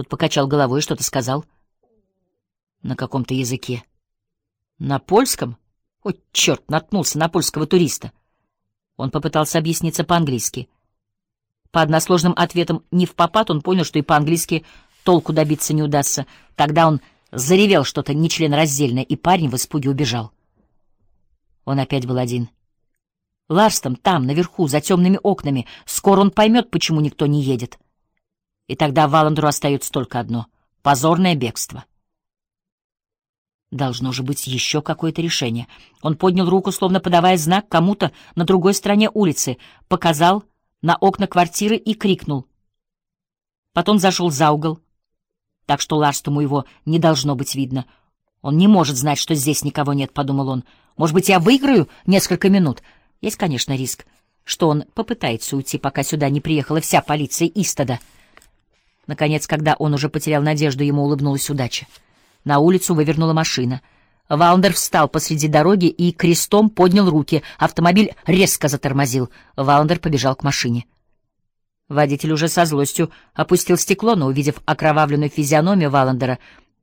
Тот покачал головой и что-то сказал. На каком-то языке. На польском? О, черт, наткнулся на польского туриста. Он попытался объясниться по-английски. По односложным ответам не в попад он понял, что и по-английски толку добиться не удастся. Тогда он заревел что-то нечленораздельное, и парень в испуге убежал. Он опять был один. Ларстом там, наверху, за темными окнами. Скоро он поймет, почему никто не едет. И тогда Валандеру остается только одно — позорное бегство. Должно же быть еще какое-то решение. Он поднял руку, словно подавая знак кому-то на другой стороне улицы, показал на окна квартиры и крикнул. Потом зашел за угол, так что Ларстому его не должно быть видно. «Он не может знать, что здесь никого нет», — подумал он. «Может быть, я выиграю несколько минут?» Есть, конечно, риск, что он попытается уйти, пока сюда не приехала вся полиция Истода. Наконец, когда он уже потерял надежду, ему улыбнулась удача. На улицу вывернула машина. Валандер встал посреди дороги и крестом поднял руки. Автомобиль резко затормозил. Валандер побежал к машине. Водитель уже со злостью опустил стекло, но, увидев окровавленную физиономию Валандера,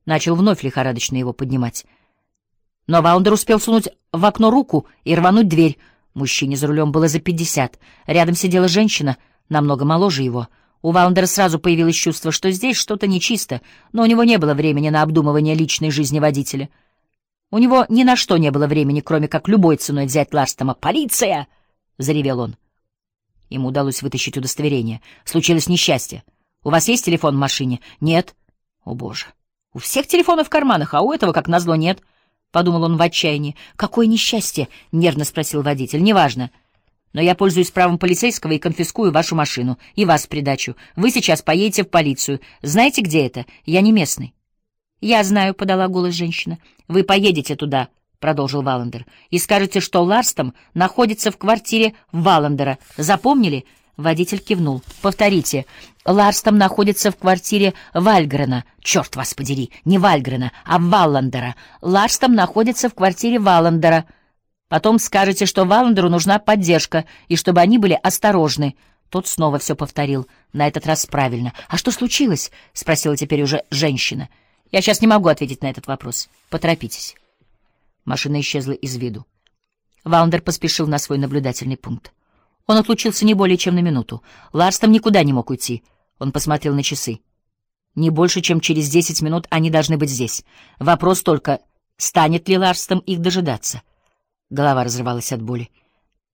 начал вновь лихорадочно его поднимать. Но Валандер успел сунуть в окно руку и рвануть дверь. Мужчине за рулем было за пятьдесят. Рядом сидела женщина, намного моложе его — у Валандера сразу появилось чувство, что здесь что-то нечисто, но у него не было времени на обдумывание личной жизни водителя. У него ни на что не было времени, кроме как любой ценой взять Ларстома. «Полиция!» — заревел он. Ему удалось вытащить удостоверение. Случилось несчастье. «У вас есть телефон в машине?» «Нет». «О, боже! У всех телефоны в карманах, а у этого, как назло, нет». — подумал он в отчаянии. «Какое несчастье?» — нервно спросил водитель. «Неважно. Но я пользуюсь правом полицейского и конфискую вашу машину. И вас в придачу. Вы сейчас поедете в полицию. Знаете, где это? Я не местный. — Я знаю, — подала голос женщина. — Вы поедете туда, — продолжил Валандер, — и скажете, что Ларстом находится в квартире Валандера. Запомнили? Водитель кивнул. — Повторите. Ларстом находится в квартире Вальгрена. Черт вас подери, не Вальгрена, а Валландера. Ларстом находится в квартире Валандера. Потом скажете, что Валандеру нужна поддержка, и чтобы они были осторожны. Тот снова все повторил, на этот раз правильно. «А что случилось?» — спросила теперь уже женщина. «Я сейчас не могу ответить на этот вопрос. Поторопитесь». Машина исчезла из виду. Валандер поспешил на свой наблюдательный пункт. Он отлучился не более чем на минуту. Ларс там никуда не мог уйти. Он посмотрел на часы. Не больше, чем через десять минут они должны быть здесь. Вопрос только, станет ли Ларстом их дожидаться. Голова разрывалась от боли.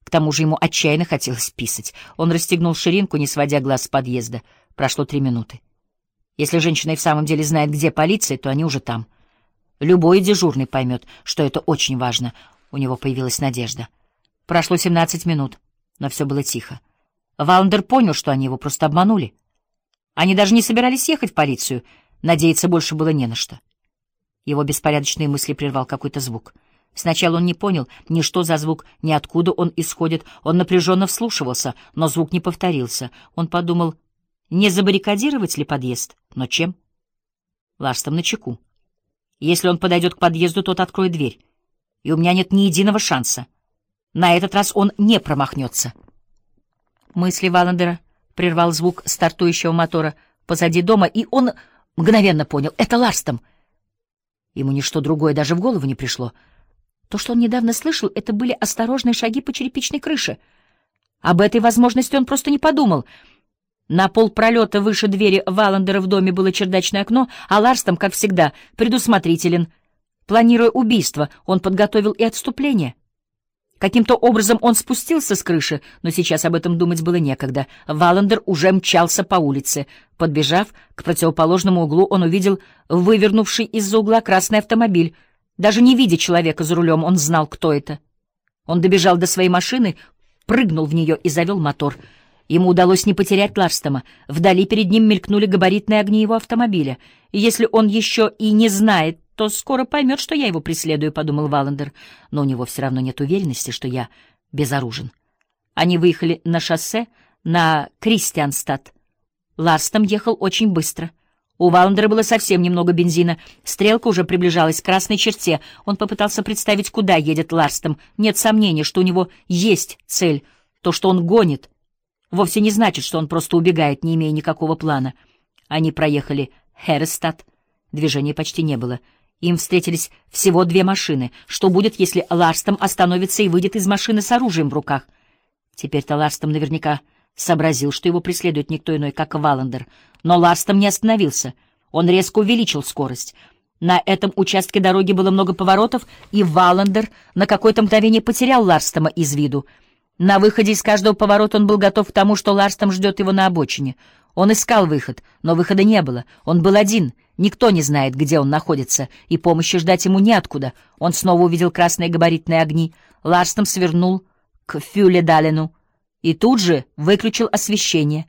К тому же ему отчаянно хотелось писать. Он расстегнул ширинку, не сводя глаз с подъезда. Прошло три минуты. Если женщина и в самом деле знает, где полиция, то они уже там. Любой дежурный поймет, что это очень важно. У него появилась надежда. Прошло семнадцать минут, но все было тихо. Валандер понял, что они его просто обманули. Они даже не собирались ехать в полицию. Надеяться больше было не на что. Его беспорядочные мысли прервал какой-то звук — Сначала он не понял ни что за звук, ни откуда он исходит. Он напряженно вслушивался, но звук не повторился. Он подумал, не забаррикадировать ли подъезд? Но чем? Ларстом на чеку. Если он подойдет к подъезду, тот откроет дверь. И у меня нет ни единого шанса. На этот раз он не промахнется. Мысли Валандера прервал звук стартующего мотора позади дома, и он мгновенно понял — это Ларстом. Ему ничто другое даже в голову не пришло — то, что он недавно слышал, это были осторожные шаги по черепичной крыше. Об этой возможности он просто не подумал. На пол пролета выше двери Валандера в доме было чердачное окно, а Ларстом, как всегда, предусмотрителен. Планируя убийство, он подготовил и отступление. Каким-то образом он спустился с крыши, но сейчас об этом думать было некогда. Валандер уже мчался по улице. Подбежав к противоположному углу, он увидел вывернувший из-за угла красный автомобиль — даже не видя человека за рулем, он знал, кто это. Он добежал до своей машины, прыгнул в нее и завел мотор. Ему удалось не потерять Ларстома. Вдали перед ним мелькнули габаритные огни его автомобиля. Если он еще и не знает, то скоро поймет, что я его преследую, — подумал Валандер. Но у него все равно нет уверенности, что я безоружен. Они выехали на шоссе на Кристианстад. Ларстом ехал очень быстро — у Валандера было совсем немного бензина. Стрелка уже приближалась к красной черте. Он попытался представить, куда едет Ларстом. Нет сомнения, что у него есть цель. То, что он гонит, вовсе не значит, что он просто убегает, не имея никакого плана. Они проехали Херестад. Движения почти не было. Им встретились всего две машины. Что будет, если Ларстом остановится и выйдет из машины с оружием в руках? Теперь-то Ларстом наверняка сообразил, что его преследует никто иной, как Валандер. Но Ларстом не остановился. Он резко увеличил скорость. На этом участке дороги было много поворотов, и Валандер на какое-то мгновение потерял Ларстома из виду. На выходе из каждого поворота он был готов к тому, что Ларстом ждет его на обочине. Он искал выход, но выхода не было. Он был один. Никто не знает, где он находится, и помощи ждать ему неоткуда. Он снова увидел красные габаритные огни. Ларстом свернул к Фюледалину и тут же выключил освещение.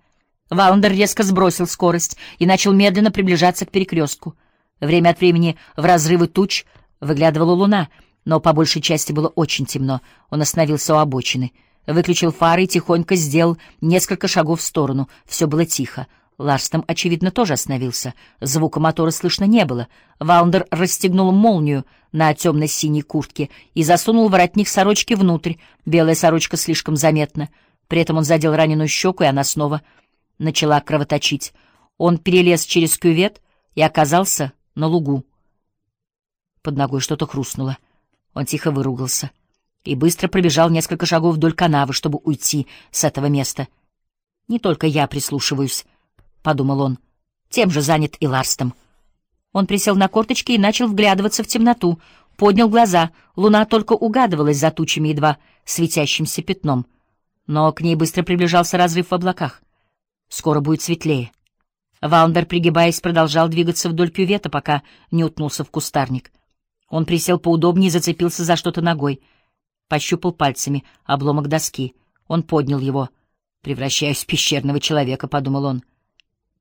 Валандер резко сбросил скорость и начал медленно приближаться к перекрестку. Время от времени в разрывы туч выглядывала луна, но по большей части было очень темно. Он остановился у обочины, выключил фары и тихонько сделал несколько шагов в сторону. Все было тихо. Ларстом, очевидно, тоже остановился. Звука мотора слышно не было. Валандер расстегнул молнию на темно-синей куртке и засунул воротник сорочки внутрь. Белая сорочка слишком заметна. При этом он задел раненую щеку, и она снова начала кровоточить. Он перелез через кювет и оказался на лугу. Под ногой что-то хрустнуло. Он тихо выругался и быстро пробежал несколько шагов вдоль канавы, чтобы уйти с этого места. «Не только я прислушиваюсь», — подумал он. «Тем же занят и Ларстом». Он присел на корточки и начал вглядываться в темноту, поднял глаза. Луна только угадывалась за тучами едва светящимся пятном. Но к ней быстро приближался разрыв в облаках. Скоро будет светлее. Валандер, пригибаясь, продолжал двигаться вдоль кювета, пока не утнулся в кустарник. Он присел поудобнее и зацепился за что-то ногой. Пощупал пальцами обломок доски. Он поднял его. «Превращаюсь в пещерного человека», — подумал он.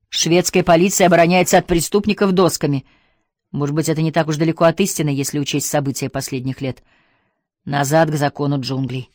«Шведская полиция обороняется от преступников досками. Может быть, это не так уж далеко от истины, если учесть события последних лет. Назад к закону джунглей».